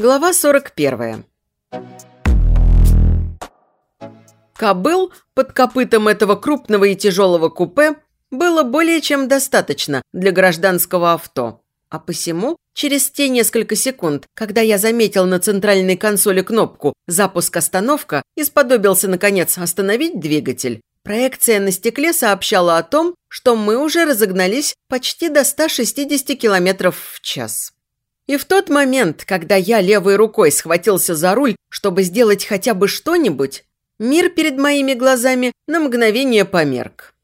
Глава 41. Кобыл под копытом этого крупного и тяжелого купе было более чем достаточно для гражданского авто. А посему, через те несколько секунд, когда я заметил на центральной консоли кнопку «Запуск-остановка» и сподобился, наконец, остановить двигатель, проекция на стекле сообщала о том, что мы уже разогнались почти до 160 км в час. И в тот момент, когда я левой рукой схватился за руль, чтобы сделать хотя бы что-нибудь, мир перед моими глазами на мгновение померк.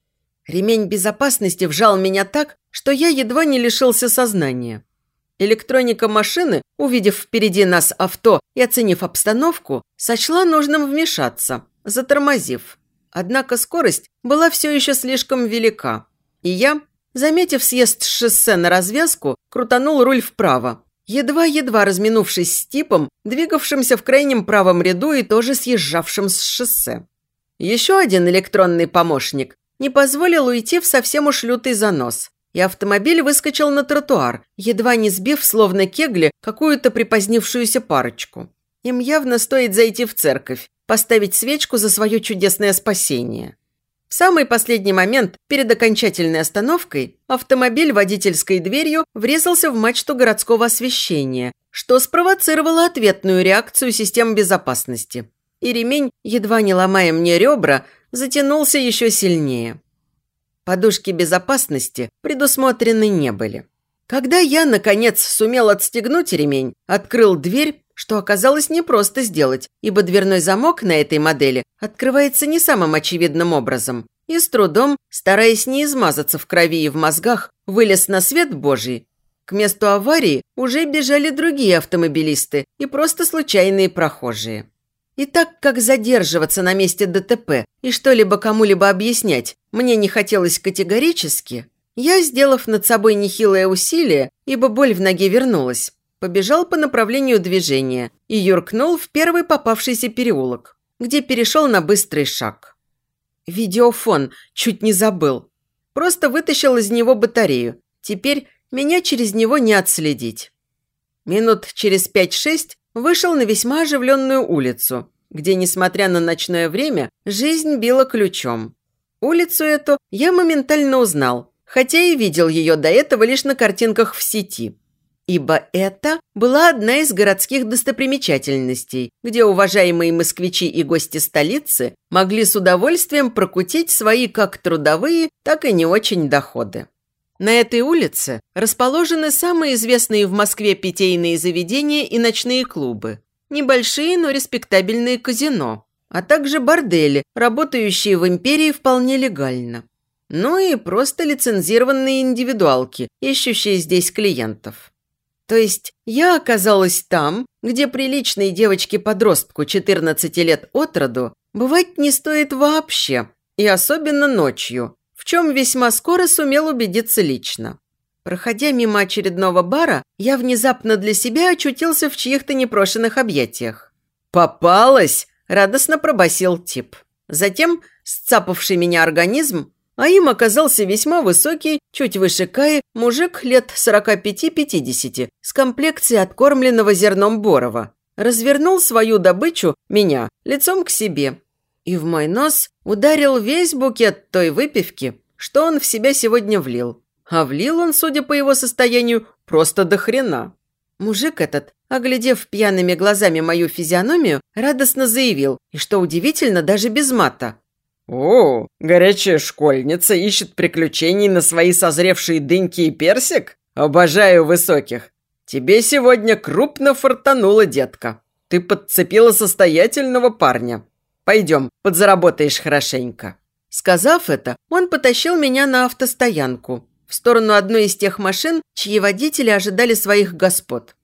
Ремень безопасности вжал меня так, что я едва не лишился сознания. Электроника машины, увидев впереди нас авто и оценив обстановку, сочла нужным вмешаться, затормозив. Однако скорость была все еще слишком велика. И я, заметив съезд с шоссе на развязку, крутанул руль вправо, едва-едва разминувшись с типом, двигавшимся в крайнем правом ряду и тоже съезжавшим с шоссе. Еще один электронный помощник не позволил уйти в совсем уж лютый занос, и автомобиль выскочил на тротуар, едва не сбив, словно кегли, какую-то припозднившуюся парочку. Им явно стоит зайти в церковь, поставить свечку за свое чудесное спасение. Самый последний момент, перед окончательной остановкой, автомобиль водительской дверью врезался в мачту городского освещения, что спровоцировало ответную реакцию систем безопасности. И ремень, едва не ломая мне ребра, затянулся еще сильнее. Подушки безопасности предусмотрены не были. Когда я, наконец, сумел отстегнуть ремень, открыл дверь, что оказалось непросто сделать, ибо дверной замок на этой модели открывается не самым очевидным образом, и с трудом, стараясь не измазаться в крови и в мозгах, вылез на свет Божий. К месту аварии уже бежали другие автомобилисты и просто случайные прохожие. И так как задерживаться на месте ДТП и что-либо кому-либо объяснять мне не хотелось категорически, я, сделав над собой нехилое усилие, ибо боль в ноге вернулась, побежал по направлению движения и юркнул в первый попавшийся переулок, где перешел на быстрый шаг. Видеофон чуть не забыл. Просто вытащил из него батарею. Теперь меня через него не отследить. Минут через пять-шесть вышел на весьма оживленную улицу, где, несмотря на ночное время, жизнь била ключом. Улицу эту я моментально узнал, хотя и видел ее до этого лишь на картинках в сети. Ибо это была одна из городских достопримечательностей, где уважаемые москвичи и гости столицы могли с удовольствием прокутить свои как трудовые, так и не очень доходы. На этой улице расположены самые известные в Москве питейные заведения и ночные клубы. Небольшие, но респектабельные казино, а также бордели, работающие в империи вполне легально. Ну и просто лицензированные индивидуалки, ищущие здесь клиентов. То есть я оказалась там, где приличной девочке-подростку 14 лет от роду бывать не стоит вообще, и особенно ночью, в чем весьма скоро сумел убедиться лично. Проходя мимо очередного бара, я внезапно для себя очутился в чьих-то непрошенных объятиях. «Попалась!» – радостно пробасил тип. Затем, сцапавший меня организм, а им оказался весьма высокий, чуть выше Каи, мужик лет 45-50, с комплекцией откормленного зерном Борова. Развернул свою добычу, меня, лицом к себе и в мой нос ударил весь букет той выпивки, что он в себя сегодня влил. А влил он, судя по его состоянию, просто до хрена. Мужик этот, оглядев пьяными глазами мою физиономию, радостно заявил, и что удивительно, даже без мата. «О, горячая школьница ищет приключений на свои созревшие дыньки и персик? Обожаю высоких. Тебе сегодня крупно фартануло, детка. Ты подцепила состоятельного парня. Пойдем, подзаработаешь хорошенько». Сказав это, он потащил меня на автостоянку, в сторону одной из тех машин, чьи водители ожидали своих господ.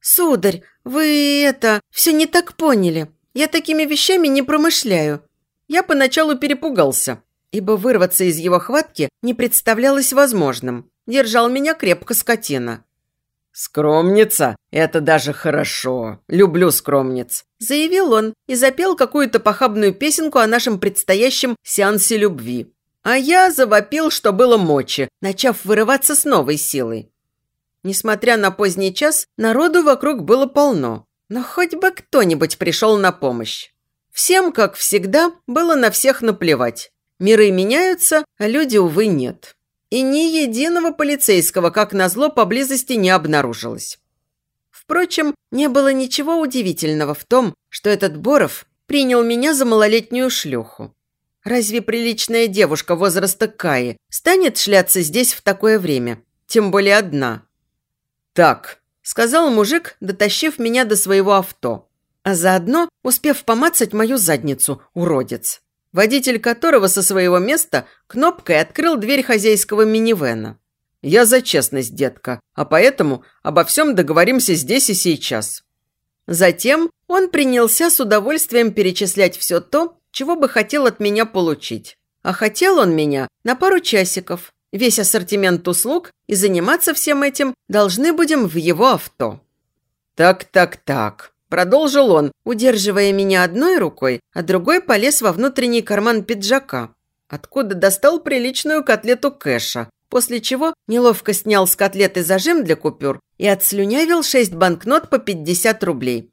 «Сударь, вы это, все не так поняли. Я такими вещами не промышляю». Я поначалу перепугался, ибо вырваться из его хватки не представлялось возможным. Держал меня крепко скотина. «Скромница? Это даже хорошо. Люблю скромниц», – заявил он и запел какую-то похабную песенку о нашем предстоящем сеансе любви. А я завопил, что было мочи, начав вырываться с новой силой. Несмотря на поздний час, народу вокруг было полно. Но хоть бы кто-нибудь пришел на помощь. Всем, как всегда, было на всех наплевать. Миры меняются, а люди, увы, нет. И ни единого полицейского, как назло, поблизости не обнаружилось. Впрочем, не было ничего удивительного в том, что этот Боров принял меня за малолетнюю шлюху. Разве приличная девушка возраста Каи станет шляться здесь в такое время? Тем более одна. «Так», – сказал мужик, дотащив меня до своего авто, а заодно успев помацать мою задницу, уродец водитель которого со своего места кнопкой открыл дверь хозяйского минивэна. «Я за честность, детка, а поэтому обо всем договоримся здесь и сейчас». Затем он принялся с удовольствием перечислять все то, чего бы хотел от меня получить. А хотел он меня на пару часиков. Весь ассортимент услуг и заниматься всем этим должны будем в его авто. «Так, так, так», Продолжил он, удерживая меня одной рукой, а другой полез во внутренний карман пиджака, откуда достал приличную котлету кэша, после чего неловко снял с котлеты зажим для купюр и отслюнявил шесть банкнот по 50 рублей.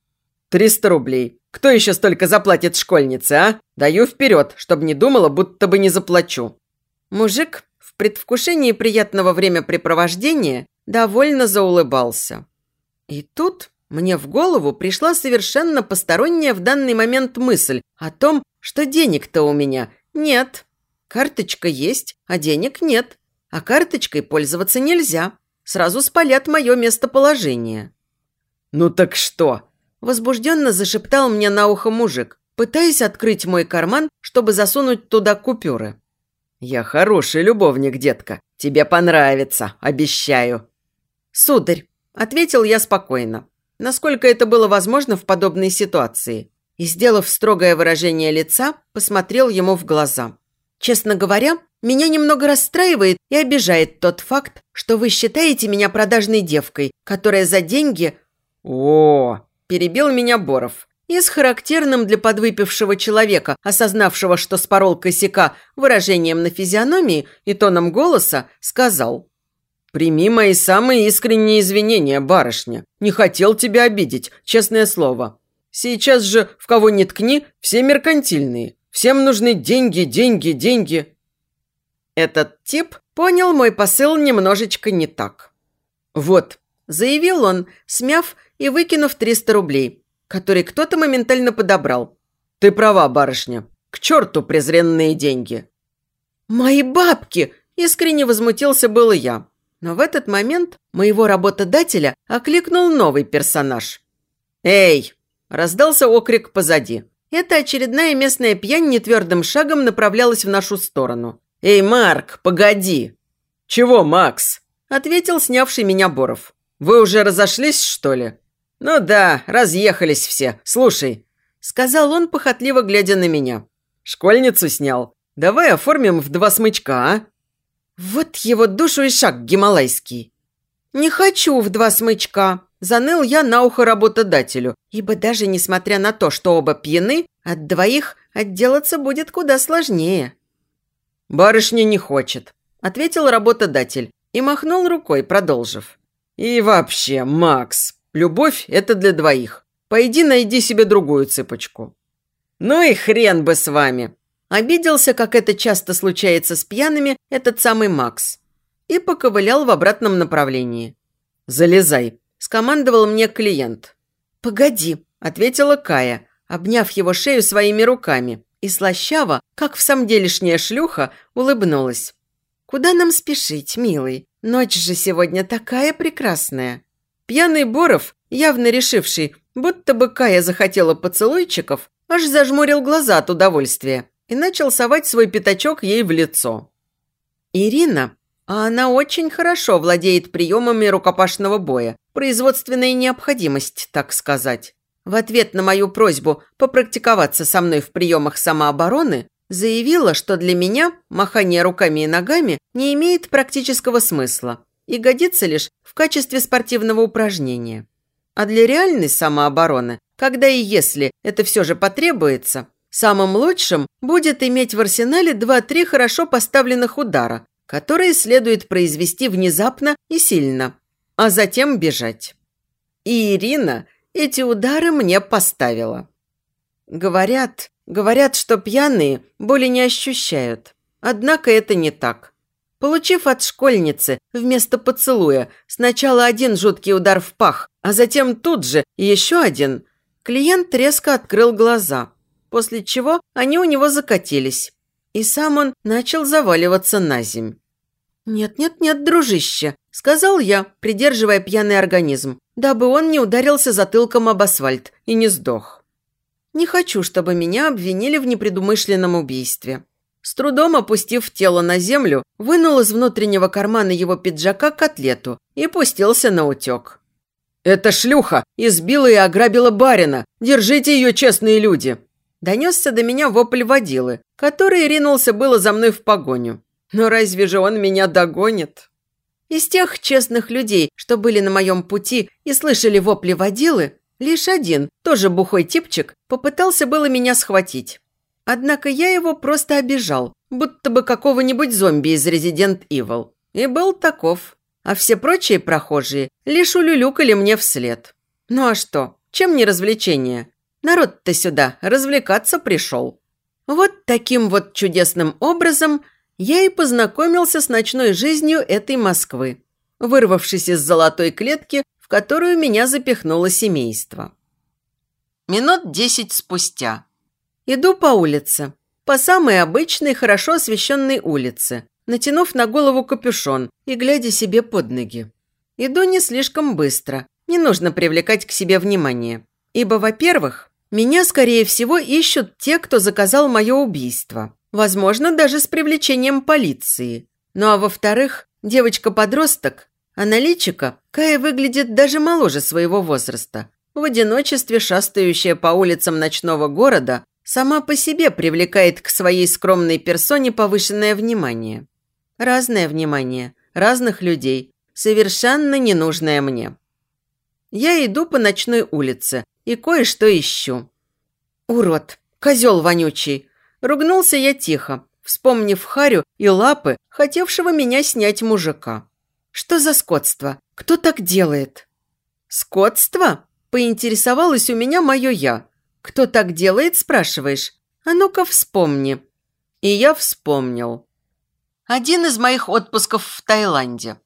«Триста рублей. Кто еще столько заплатит школьнице, а? Даю вперед, чтобы не думала, будто бы не заплачу». Мужик в предвкушении приятного времяпрепровождения довольно заулыбался. И тут мне в голову пришла совершенно посторонняя в данный момент мысль о том, что денег-то у меня нет. Карточка есть, а денег нет. А карточкой пользоваться нельзя. Сразу спалят мое местоположение. «Ну так что?» – возбужденно зашептал мне на ухо мужик, пытаясь открыть мой карман, чтобы засунуть туда купюры. «Я хороший любовник, детка. Тебе понравится, обещаю». «Сударь», – ответил я спокойно насколько это было возможно в подобной ситуации, и, сделав строгое выражение лица, посмотрел ему в глаза. «Честно говоря, меня немного расстраивает и обижает тот факт, что вы считаете меня продажной девкой, которая за деньги...» «О!» – перебил меня Боров. И с характерным для подвыпившего человека, осознавшего, что спорол косяка, выражением на физиономии и тоном голоса, сказал – «Прими мои самые искренние извинения, барышня. Не хотел тебя обидеть, честное слово. Сейчас же, в кого ни ткни, все меркантильные. Всем нужны деньги, деньги, деньги». Этот тип понял мой посыл немножечко не так. «Вот», – заявил он, смяв и выкинув 300 рублей, которые кто-то моментально подобрал. «Ты права, барышня. К черту презренные деньги». «Мои бабки!» – искренне возмутился был я. Но в этот момент моего работодателя окликнул новый персонаж. «Эй!» – раздался окрик позади. Эта очередная местная пьянь нетвердым шагом направлялась в нашу сторону. «Эй, Марк, погоди!» «Чего, Макс?» – ответил снявший меня Боров. «Вы уже разошлись, что ли?» «Ну да, разъехались все. Слушай», – сказал он, похотливо глядя на меня. «Школьницу снял. Давай оформим в два смычка, а?» Вот его душу и шаг гималайский. «Не хочу в два смычка», – заныл я на ухо работодателю, ибо даже несмотря на то, что оба пьяны, от двоих отделаться будет куда сложнее. «Барышня не хочет», – ответил работодатель и махнул рукой, продолжив. «И вообще, Макс, любовь – это для двоих. Пойди найди себе другую цыпочку». «Ну и хрен бы с вами!» Обиделся, как это часто случается с пьяными, этот самый Макс. И поковылял в обратном направлении. «Залезай», – скомандовал мне клиент. «Погоди», – ответила Кая, обняв его шею своими руками. И слащаво, как в самом делешняя шлюха, улыбнулась. «Куда нам спешить, милый? Ночь же сегодня такая прекрасная». Пьяный Боров, явно решивший, будто бы Кая захотела поцелуйчиков, аж зажмурил глаза от удовольствия и начал совать свой пятачок ей в лицо. Ирина, а она очень хорошо владеет приемами рукопашного боя, производственная необходимость, так сказать. В ответ на мою просьбу попрактиковаться со мной в приемах самообороны, заявила, что для меня махание руками и ногами не имеет практического смысла и годится лишь в качестве спортивного упражнения. А для реальной самообороны, когда и если это все же потребуется, Самым лучшим будет иметь в арсенале 2-3 хорошо поставленных удара, которые следует произвести внезапно и сильно, а затем бежать. И Ирина эти удары мне поставила. Говорят, говорят, что пьяные боли не ощущают. Однако это не так. Получив от школьницы вместо поцелуя сначала один жуткий удар в пах, а затем тут же еще один, клиент резко открыл глаза, после чего они у него закатились, и сам он начал заваливаться на земь. «Нет-нет-нет, дружище», – сказал я, придерживая пьяный организм, дабы он не ударился затылком об асфальт и не сдох. «Не хочу, чтобы меня обвинили в непредумышленном убийстве». С трудом опустив тело на землю, вынул из внутреннего кармана его пиджака котлету и пустился на утек. «Это шлюха! Избила и ограбила барина! Держите ее, честные люди!» Донесся до меня вопль водилы, который ринулся было за мной в погоню. Но разве же он меня догонит? Из тех честных людей, что были на моем пути и слышали вопли водилы, лишь один, тоже бухой типчик, попытался было меня схватить. Однако я его просто обижал, будто бы какого-нибудь зомби из Resident Evil. И был таков. А все прочие прохожие лишь улюлюкали мне вслед. Ну а что? Чем не развлечение? Народ-то сюда развлекаться пришел. Вот таким вот чудесным образом я и познакомился с ночной жизнью этой Москвы, вырвавшись из золотой клетки, в которую меня запихнуло семейство. Минут десять спустя. Иду по улице, по самой обычной, хорошо освещенной улице, натянув на голову капюшон и глядя себе под ноги. Иду не слишком быстро, не нужно привлекать к себе внимание. Ибо, во-первых, меня, скорее всего, ищут те, кто заказал мое убийство. Возможно, даже с привлечением полиции. Ну а во-вторых, девочка-подросток, аналитика, Кая выглядит даже моложе своего возраста. В одиночестве, шастающая по улицам ночного города, сама по себе привлекает к своей скромной персоне повышенное внимание. Разное внимание, разных людей, совершенно ненужное мне. Я иду по ночной улице и кое-что ищу. Урод, козел вонючий, Ругнулся я тихо, вспомнив Харю и лапы, хотевшего меня снять мужика. Что за скотство? Кто так делает? Скотство? Поинтересовалось у меня мое «я». Кто так делает, спрашиваешь? А ну-ка вспомни. И я вспомнил. Один из моих отпусков в Таиланде.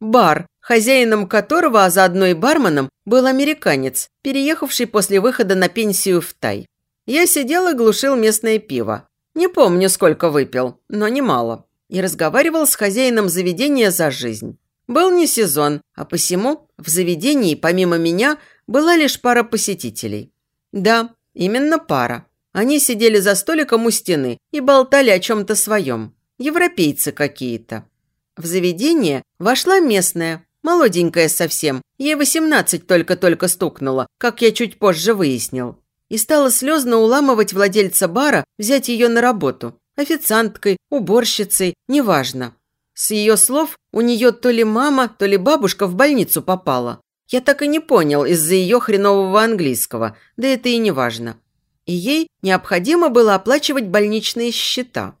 Бар, хозяином которого, а заодно и барменом, был американец, переехавший после выхода на пенсию в Тай. Я сидел и глушил местное пиво. Не помню, сколько выпил, но немало. И разговаривал с хозяином заведения за жизнь. Был не сезон, а посему в заведении, помимо меня, была лишь пара посетителей. Да, именно пара. Они сидели за столиком у стены и болтали о чем-то своем. Европейцы какие-то. В заведение вошла местная, молоденькая совсем. Ей восемнадцать только-только стукнуло, как я чуть позже выяснил и стала слезно уламывать владельца бара взять ее на работу. Официанткой, уборщицей, неважно. С ее слов, у нее то ли мама, то ли бабушка в больницу попала. Я так и не понял из-за ее хренового английского, да это и не важно. И ей необходимо было оплачивать больничные счета.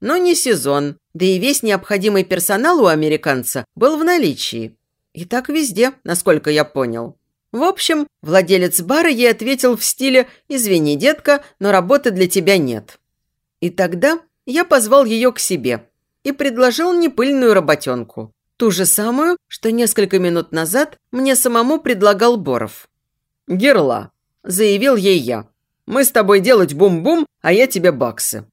Но не сезон, да и весь необходимый персонал у американца был в наличии. И так везде, насколько я понял. В общем, владелец бара ей ответил в стиле «Извини, детка, но работы для тебя нет». И тогда я позвал ее к себе и предложил непыльную работенку. Ту же самую, что несколько минут назад мне самому предлагал Боров. «Герла», – заявил ей я. «Мы с тобой делать бум-бум, а я тебе баксы».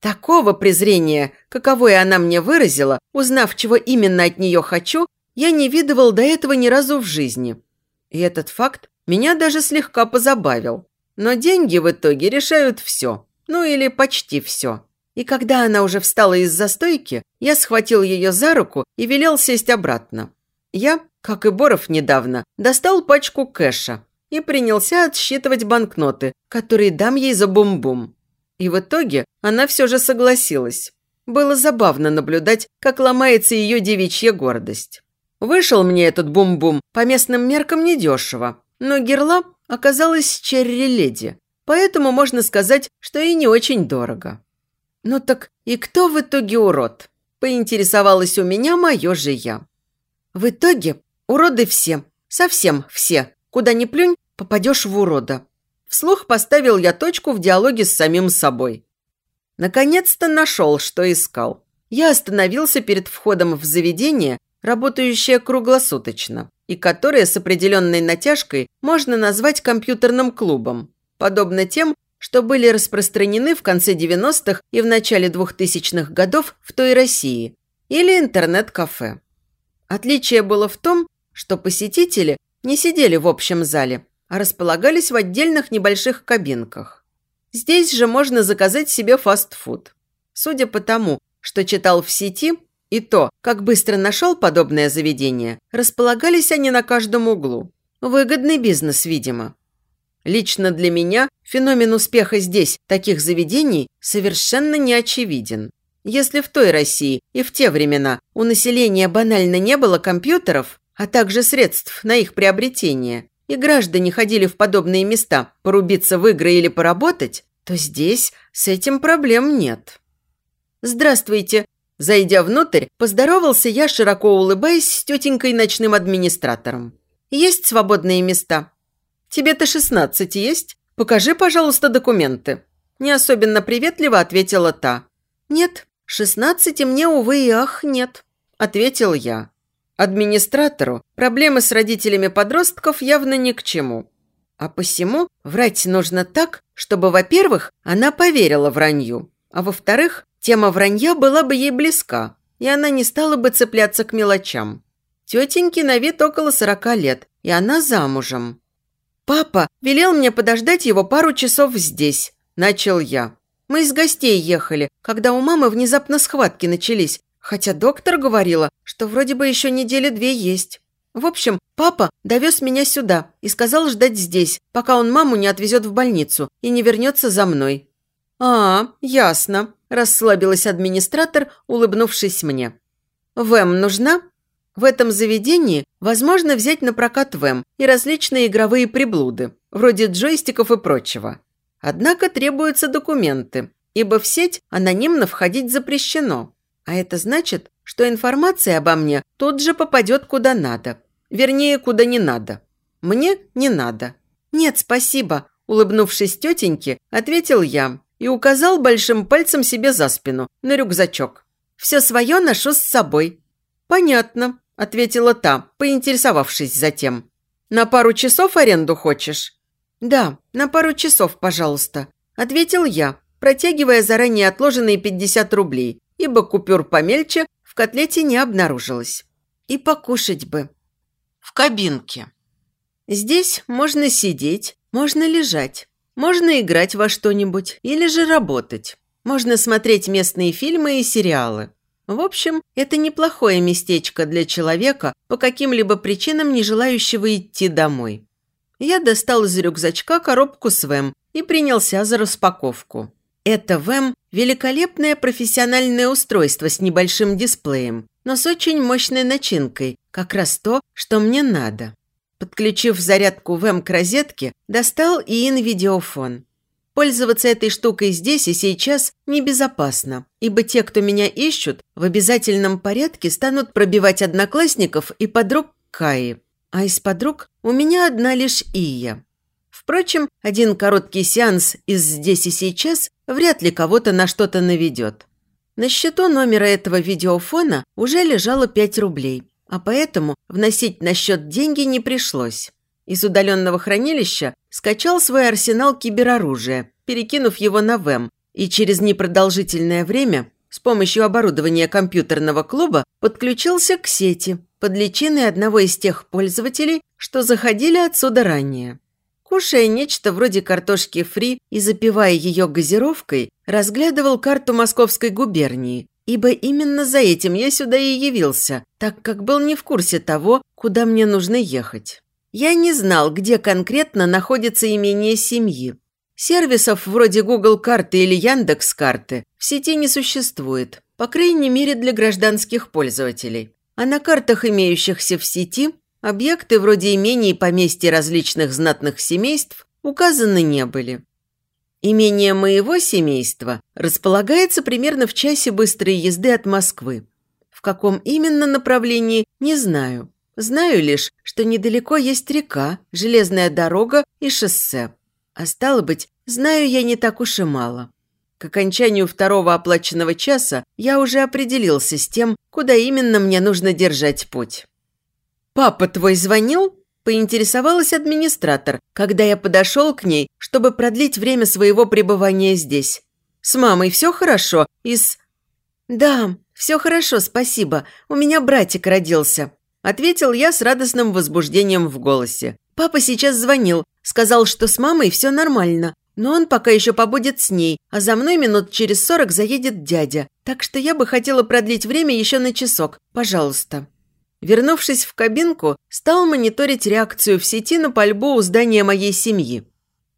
Такого презрения, каковое она мне выразила, узнав, чего именно от нее хочу, я не видывал до этого ни разу в жизни – и этот факт меня даже слегка позабавил. Но деньги в итоге решают все. Ну или почти все. И когда она уже встала из застойки, я схватил ее за руку и велел сесть обратно. Я, как и Боров недавно, достал пачку кэша и принялся отсчитывать банкноты, которые дам ей за бум-бум. И в итоге она все же согласилась. Было забавно наблюдать, как ломается ее девичья гордость. Вышел мне этот бум-бум по местным меркам недешево, но герла оказалась черри-леди, поэтому можно сказать, что и не очень дорого. Ну так и кто в итоге урод? Поинтересовалась у меня мое же я. В итоге уроды все, совсем все. Куда ни плюнь, попадешь в урода. Вслух поставил я точку в диалоге с самим собой. Наконец-то нашел, что искал. Я остановился перед входом в заведение, работающее круглосуточно, и которое с определенной натяжкой можно назвать компьютерным клубом, подобно тем, что были распространены в конце 90-х и в начале 2000-х годов в той России, или интернет-кафе. Отличие было в том, что посетители не сидели в общем зале, а располагались в отдельных небольших кабинках. Здесь же можно заказать себе фастфуд. Судя по тому, что читал в сети, и то, как быстро нашел подобное заведение, располагались они на каждом углу. Выгодный бизнес, видимо. Лично для меня феномен успеха здесь, таких заведений, совершенно не очевиден. Если в той России и в те времена у населения банально не было компьютеров, а также средств на их приобретение, и граждане ходили в подобные места порубиться в игры или поработать, то здесь с этим проблем нет. «Здравствуйте!» Зайдя внутрь, поздоровался я, широко улыбаясь с тетенькой ночным администратором. «Есть свободные места?» «Тебе-то шестнадцать есть? Покажи, пожалуйста, документы». Не особенно приветливо ответила та. «Нет, шестнадцати мне, увы и ах, нет», – ответил я. Администратору проблемы с родителями подростков явно ни к чему. А посему врать нужно так, чтобы, во-первых, она поверила вранью, а во-вторых, тема вранья была бы ей близка, и она не стала бы цепляться к мелочам. Тетеньке на вид около сорока лет, и она замужем. «Папа велел мне подождать его пару часов здесь», – начал я. «Мы из гостей ехали, когда у мамы внезапно схватки начались, Хотя доктор говорила, что вроде бы еще недели две есть. В общем, папа довез меня сюда и сказал ждать здесь, пока он маму не отвезет в больницу и не вернется за мной. «А, ясно», – расслабилась администратор, улыбнувшись мне. «ВЭМ нужна?» В этом заведении возможно взять на прокат ВЭМ и различные игровые приблуды, вроде джойстиков и прочего. Однако требуются документы, ибо в сеть анонимно входить запрещено. А это значит, что информация обо мне тут же попадет куда надо. Вернее, куда не надо. Мне не надо. «Нет, спасибо», – улыбнувшись тетеньке, ответил я и указал большим пальцем себе за спину, на рюкзачок. «Все свое ношу с собой». «Понятно», – ответила та, поинтересовавшись затем. «На пару часов аренду хочешь?» «Да, на пару часов, пожалуйста», – ответил я, протягивая заранее отложенные 50 рублей ибо купюр помельче в котлете не обнаружилось. И покушать бы. В кабинке. Здесь можно сидеть, можно лежать, можно играть во что-нибудь или же работать. Можно смотреть местные фильмы и сериалы. В общем, это неплохое местечко для человека, по каким-либо причинам не желающего идти домой. Я достал из рюкзачка коробку с ВЭМ и принялся за распаковку. Это ВЭМ – великолепное профессиональное устройство с небольшим дисплеем, но с очень мощной начинкой, как раз то, что мне надо. Подключив зарядку ВЭМ к розетке, достал и ин-видеофон. Пользоваться этой штукой здесь и сейчас небезопасно, ибо те, кто меня ищут, в обязательном порядке станут пробивать одноклассников и подруг Каи. А из подруг у меня одна лишь Ия. Впрочем, один короткий сеанс из «здесь и сейчас» вряд ли кого-то на что-то наведет. На счету номера этого видеофона уже лежало 5 рублей, а поэтому вносить на счет деньги не пришлось. Из удаленного хранилища скачал свой арсенал кибероружия, перекинув его на ВЭМ, и через непродолжительное время с помощью оборудования компьютерного клуба подключился к сети под личиной одного из тех пользователей, что заходили отсюда ранее. Кушая нечто вроде картошки фри и запивая ее газировкой, разглядывал карту Московской губернии, ибо именно за этим я сюда и явился, так как был не в курсе того, куда мне нужно ехать. Я не знал, где конкретно находится имение семьи. Сервисов вроде Google карты или Яндекс карты в сети не существует, по крайней мере для гражданских пользователей. А на картах, имеющихся в сети, Объекты вроде имений и поместья различных знатных семейств указаны не были. Имение моего семейства располагается примерно в часе быстрой езды от Москвы. В каком именно направлении, не знаю. Знаю лишь, что недалеко есть река, железная дорога и шоссе. А стало быть, знаю я не так уж и мало. К окончанию второго оплаченного часа я уже определился с тем, куда именно мне нужно держать путь. «Папа твой звонил?» – поинтересовалась администратор, когда я подошел к ней, чтобы продлить время своего пребывания здесь. «С мамой все хорошо? И с...» «Да, все хорошо, спасибо. У меня братик родился», – ответил я с радостным возбуждением в голосе. «Папа сейчас звонил, сказал, что с мамой все нормально. Но он пока еще побудет с ней, а за мной минут через сорок заедет дядя. Так что я бы хотела продлить время еще на часок. Пожалуйста». Вернувшись в кабинку, стал мониторить реакцию в сети на пальбу у здания моей семьи.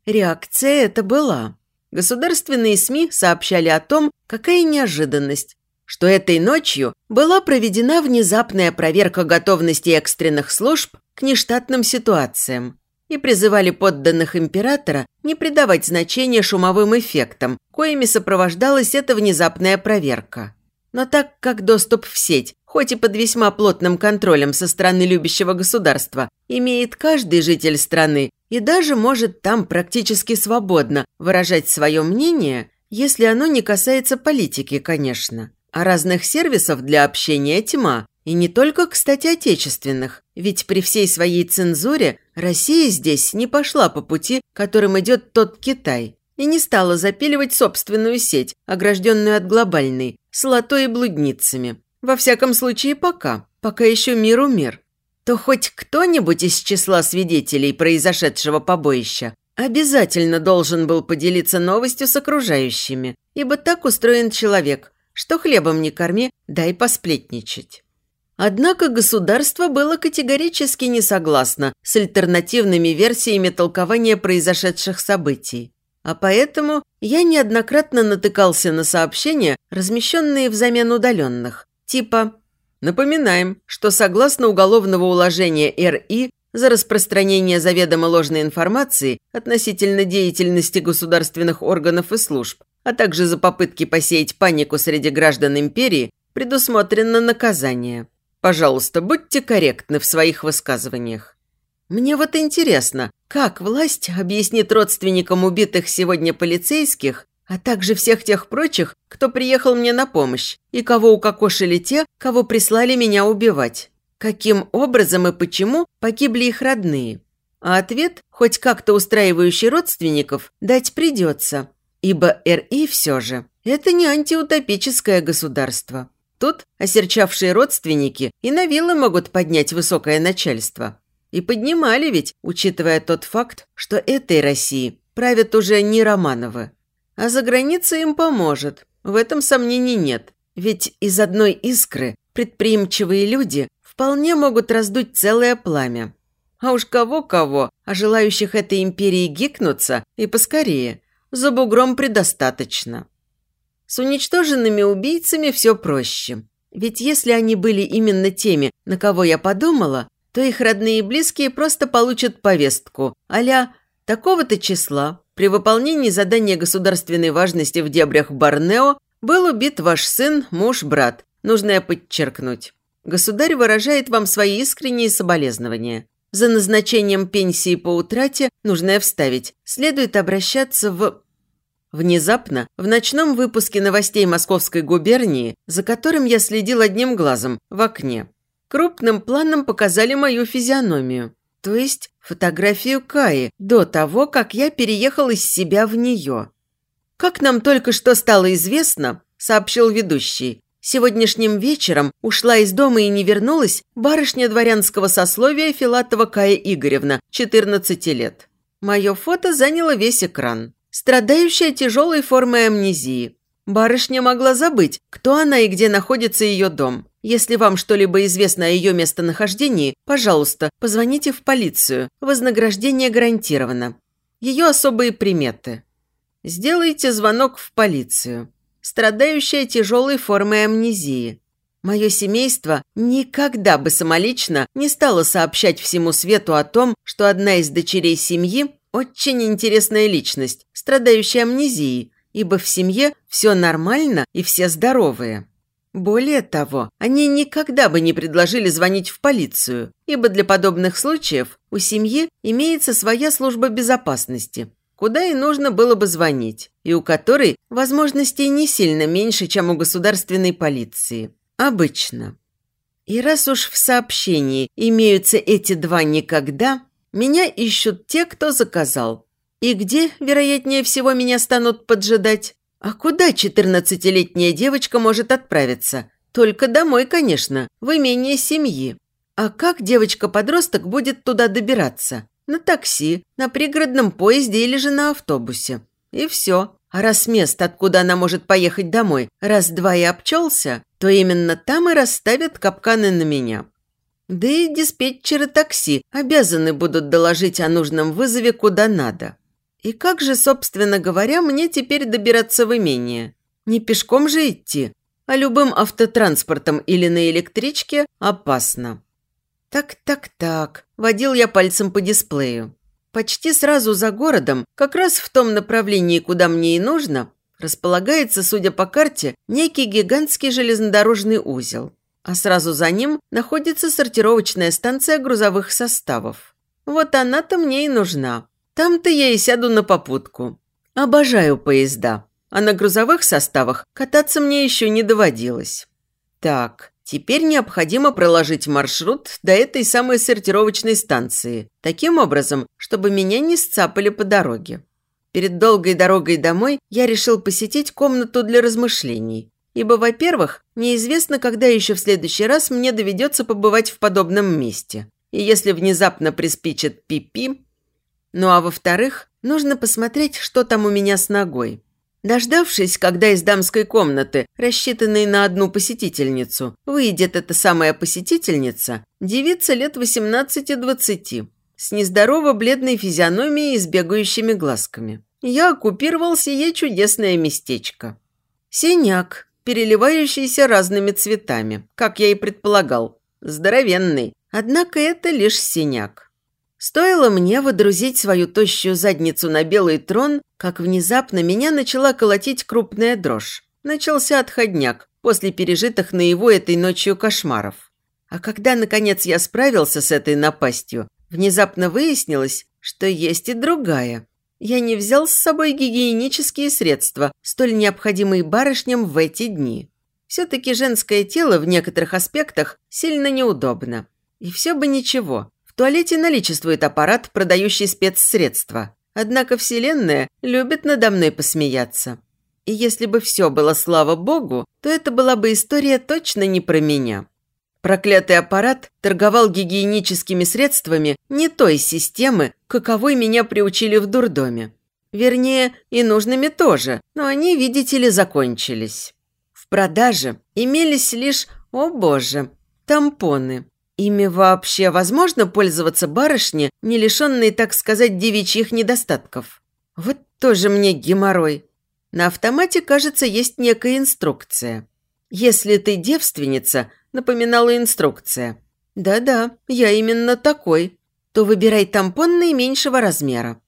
Реакция эта была. Государственные СМИ сообщали о том, какая неожиданность, что этой ночью была проведена внезапная проверка готовности экстренных служб к нештатным ситуациям и призывали подданных императора не придавать значения шумовым эффектам, коими сопровождалась эта внезапная проверка. Но так как доступ в сеть, хоть и под весьма плотным контролем со стороны любящего государства, имеет каждый житель страны и даже может там практически свободно выражать свое мнение, если оно не касается политики, конечно. А разных сервисов для общения тьма, и не только, кстати, отечественных, ведь при всей своей цензуре Россия здесь не пошла по пути, которым идет тот Китай, и не стала запиливать собственную сеть, огражденную от глобальной, с и блудницами. Во всяком случае, пока, пока еще мир. То хоть кто-нибудь из числа свидетелей произошедшего побоища обязательно должен был поделиться новостью с окружающими, ибо так устроен человек, что хлебом не корми, дай посплетничать. Однако государство было категорически не согласно с альтернативными версиями толкования произошедших событий. А поэтому я неоднократно натыкался на сообщения, размещенные взамен удаленных, типа «Напоминаем, что согласно уголовного уложения РИ за распространение заведомо ложной информации относительно деятельности государственных органов и служб, а также за попытки посеять панику среди граждан империи, предусмотрено наказание. Пожалуйста, будьте корректны в своих высказываниях. Мне вот интересно, как власть объяснит родственникам убитых сегодня полицейских, а также всех тех прочих, кто приехал мне на помощь, и кого укокошили те, кого прислали меня убивать? Каким образом и почему погибли их родные? А ответ, хоть как-то устраивающий родственников, дать придется, ибо РИ все же – это не антиутопическое государство. Тут осерчавшие родственники и на вилы могут поднять высокое начальство. И поднимали ведь, учитывая тот факт, что этой России правят уже не Романовы. А за границей им поможет, в этом сомнений нет. Ведь из одной искры предприимчивые люди вполне могут раздуть целое пламя. А уж кого-кого, а желающих этой империи гикнуться и поскорее, за бугром предостаточно. С уничтоженными убийцами все проще. Ведь если они были именно теми, на кого я подумала, то их родные и близкие просто получат повестку а такого-то числа при выполнении задания государственной важности в дебрях Борнео был убит ваш сын, муж, брат. Нужно подчеркнуть. Государь выражает вам свои искренние соболезнования. За назначением пенсии по утрате нужно вставить. Следует обращаться в... Внезапно, в ночном выпуске новостей Московской губернии, за которым я следил одним глазом, в окне, крупным планом показали мою физиономию, то есть фотографию Каи до того, как я переехал из себя в нее. Как нам только что стало известно, сообщил ведущий, сегодняшним вечером ушла из дома и не вернулась барышня дворянского сословия Филатова Кая Игоревна, 14 лет. Мое фото заняло весь экран страдающая тяжелой формой амнезии. Барышня могла забыть, кто она и где находится ее дом. Если вам что-либо известно о ее местонахождении, пожалуйста, позвоните в полицию. Вознаграждение гарантировано. Ее особые приметы. Сделайте звонок в полицию. Страдающая тяжелой формой амнезии. Мое семейство никогда бы самолично не стало сообщать всему свету о том, что одна из дочерей семьи очень интересная личность, страдающая амнезией, ибо в семье все нормально и все здоровые. Более того, они никогда бы не предложили звонить в полицию, ибо для подобных случаев у семьи имеется своя служба безопасности, куда и нужно было бы звонить, и у которой возможностей не сильно меньше, чем у государственной полиции. Обычно. И раз уж в сообщении имеются эти два «никогда», меня ищут те, кто заказал. И где, вероятнее всего, меня станут поджидать? А куда четырнадцатилетняя девочка может отправиться? Только домой, конечно, в имение семьи. А как девочка-подросток будет туда добираться? На такси, на пригородном поезде или же на автобусе. И все. А раз мест, откуда она может поехать домой, раз-два и обчелся, то именно там и расставят капканы на меня. Да и диспетчеры такси обязаны будут доложить о нужном вызове куда надо. И как же, собственно говоря, мне теперь добираться в имение? Не пешком же идти, а любым автотранспортом или на электричке опасно. Так-так-так, водил я пальцем по дисплею. Почти сразу за городом, как раз в том направлении, куда мне и нужно, располагается, судя по карте, некий гигантский железнодорожный узел. А сразу за ним находится сортировочная станция грузовых составов. Вот она-то мне и нужна. Там-то я и сяду на попутку. Обожаю поезда, а на грузовых составах кататься мне еще не доводилось. Так, Теперь необходимо проложить маршрут до этой самой сортировочной станции, таким образом, чтобы меня не сцапали по дороге. Перед долгой дорогой домой я решил посетить комнату для размышлений. Ибо, во-первых, неизвестно, когда еще в следующий раз мне доведется побывать в подобном месте. И если внезапно приспичит пипи... Ну а во-вторых, нужно посмотреть, что там у меня с ногой. Дождавшись, когда из дамской комнаты, рассчитанной на одну посетительницу, выйдет эта самая посетительница, девица лет 18-20, с нездорово бледной физиономией и с бегающими глазками. Я оккупировал сие чудесное местечко. Синяк, переливающийся разными цветами, как я и предполагал. Здоровенный, однако это лишь синяк. Стоило мне водрузить свою тощую задницу на белый трон, как внезапно меня начала колотить крупная дрожь. Начался отходняк после пережитых на его этой ночью кошмаров. А когда, наконец, я справился с этой напастью, внезапно выяснилось, что есть и другая. Я не взял с собой гигиенические средства, столь необходимые барышням в эти дни. Все-таки женское тело в некоторых аспектах сильно неудобно. И все бы ничего, туалете наличествует аппарат, продающий спецсредства. Однако Вселенная любит надо мной посмеяться. И если бы все было слава богу, то это была бы история точно не про меня. Проклятый аппарат торговал гигиеническими средствами не той системы, каковой меня приучили в дурдоме. Вернее, и нужными тоже, но они, видите ли, закончились. В продаже имелись лишь, о боже, тампоны. Ими вообще возможно пользоваться барышне, не лишенной, так сказать, девичьих недостатков? Вот тоже мне геморрой. На автомате, кажется, есть некая инструкция. Если ты девственница, напоминала инструкция. Да-да, я именно такой. То выбирай тампон наименьшего размера.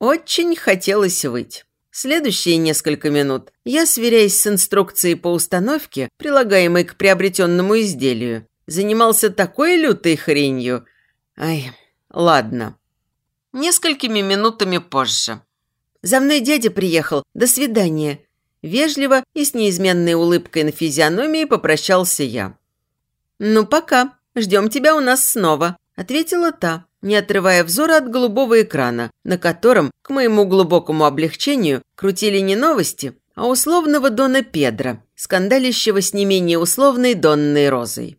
Очень хотелось выть. Следующие несколько минут я, сверяясь с инструкцией по установке, прилагаемой к приобретенному изделию, занимался такой лютой хренью. Ай, ладно. Несколькими минутами позже. За мной дядя приехал. До свидания. Вежливо и с неизменной улыбкой на физиономии попрощался я. «Ну, пока. Ждем тебя у нас снова», – ответила та, не отрывая взора от голубого экрана, на котором, к моему глубокому облегчению, крутили не новости, а условного Дона Педро, скандалящего с не менее условной Донной Розой.